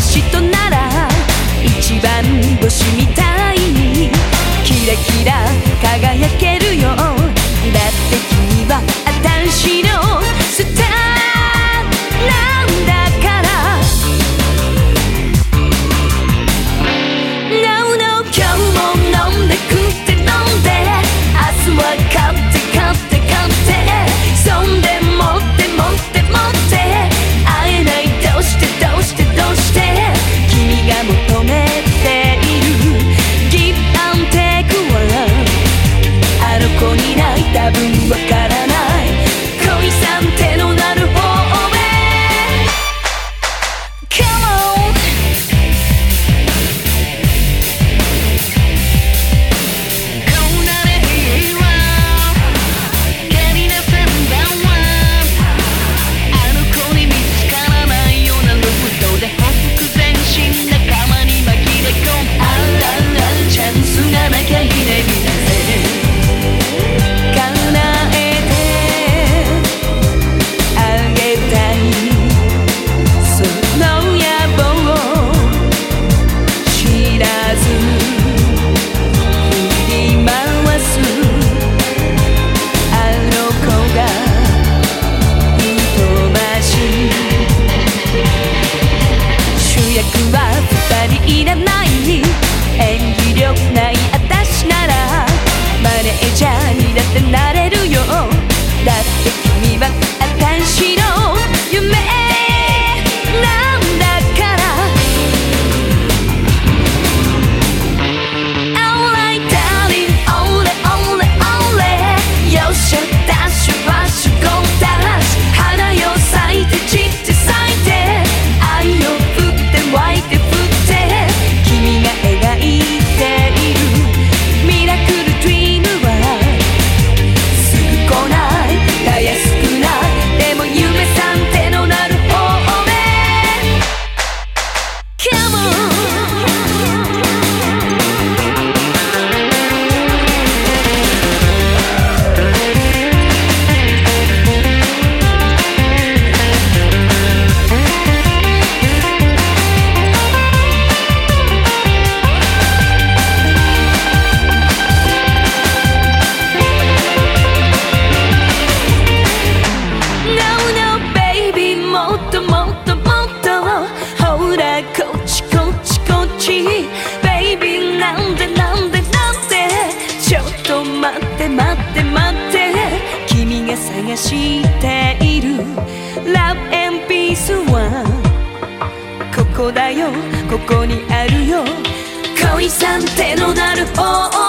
私となら一番星みたいにキラキラ輝けるよだって君はあたしのスターなんだから No no 今日も飲んで食って飲んで明日は買って帰いらないしている。Love and Peace はここだよ。ここにあるよ。恋さん手のなる方